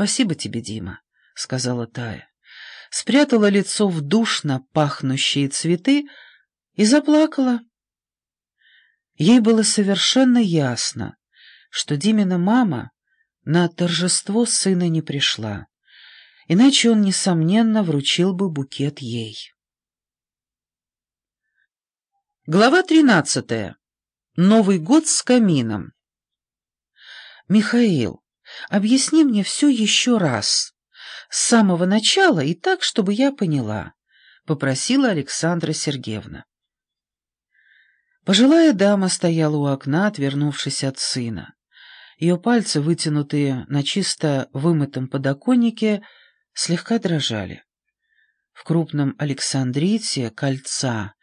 «Спасибо тебе, Дима», — сказала Тая. Спрятала лицо в душно пахнущие цветы и заплакала. Ей было совершенно ясно, что Димина мама на торжество сына не пришла, иначе он, несомненно, вручил бы букет ей. Глава тринадцатая. Новый год с камином. «Михаил, объясни мне все еще раз, с самого начала и так, чтобы я поняла», — попросила Александра Сергеевна. Пожилая дама стояла у окна, отвернувшись от сына. Ее пальцы, вытянутые на чисто вымытом подоконнике, слегка дрожали. В крупном Александрите кольца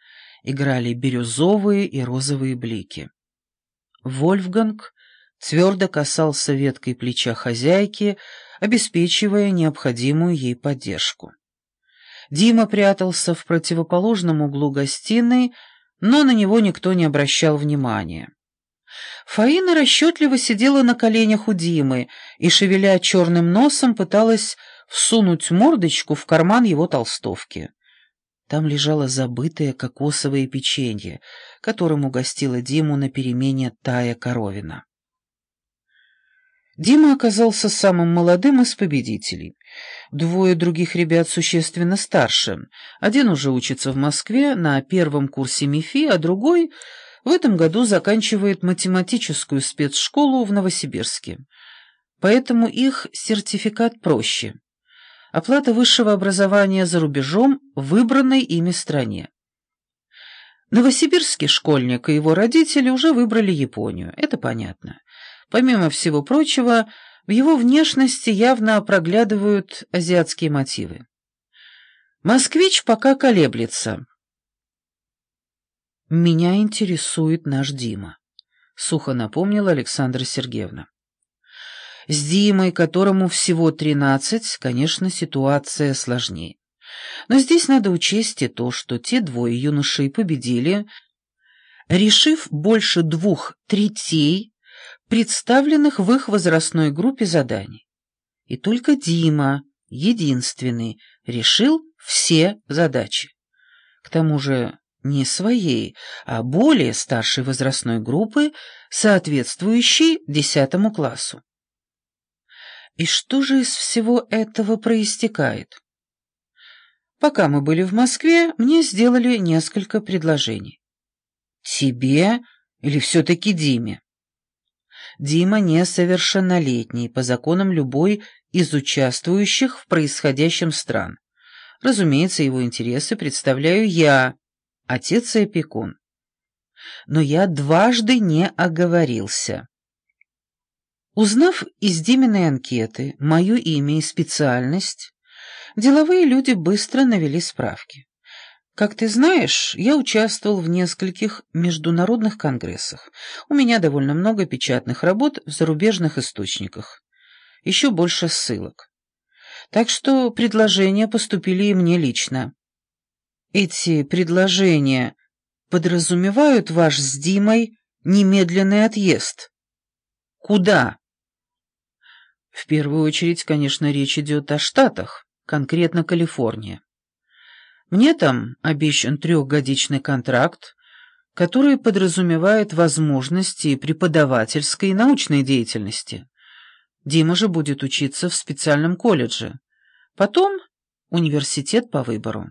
играли бирюзовые и розовые блики. Вольфганг твердо касался веткой плеча хозяйки, обеспечивая необходимую ей поддержку. Дима прятался в противоположном углу гостиной, но на него никто не обращал внимания. Фаина расчетливо сидела на коленях у Димы и, шевеля черным носом, пыталась всунуть мордочку в карман его толстовки. Там лежало забытое кокосовое печенье, которым угостила Диму на перемене Тая Коровина. Дима оказался самым молодым из победителей. Двое других ребят существенно старше. Один уже учится в Москве на первом курсе МИФИ, а другой в этом году заканчивает математическую спецшколу в Новосибирске. Поэтому их сертификат проще. Оплата высшего образования за рубежом в выбранной ими стране. Новосибирский школьник и его родители уже выбрали Японию, это понятно. Помимо всего прочего, в его внешности явно проглядывают азиатские мотивы. Москвич пока колеблется. «Меня интересует наш Дима», — сухо напомнила Александра Сергеевна. С Димой, которому всего тринадцать, конечно, ситуация сложнее. Но здесь надо учесть и то, что те двое юношей победили, решив больше двух третей представленных в их возрастной группе заданий. И только Дима, единственный, решил все задачи. К тому же не своей, а более старшей возрастной группы, соответствующей десятому классу. И что же из всего этого проистекает? Пока мы были в Москве, мне сделали несколько предложений. Тебе или все-таки Диме? Дима несовершеннолетний по законам любой из участвующих в происходящем стран. Разумеется, его интересы представляю я, отец и опекун. Но я дважды не оговорился. Узнав из Диминой анкеты мое имя и специальность, деловые люди быстро навели справки. Как ты знаешь, я участвовал в нескольких международных конгрессах. У меня довольно много печатных работ в зарубежных источниках. Еще больше ссылок. Так что предложения поступили и мне лично. Эти предложения подразумевают ваш с Димой немедленный отъезд. Куда? В первую очередь, конечно, речь идет о Штатах, конкретно Калифорния. Мне там обещан трехгодичный контракт, который подразумевает возможности преподавательской и научной деятельности. Дима же будет учиться в специальном колледже. Потом университет по выбору.